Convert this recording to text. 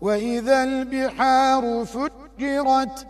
وإذا البحار فجرت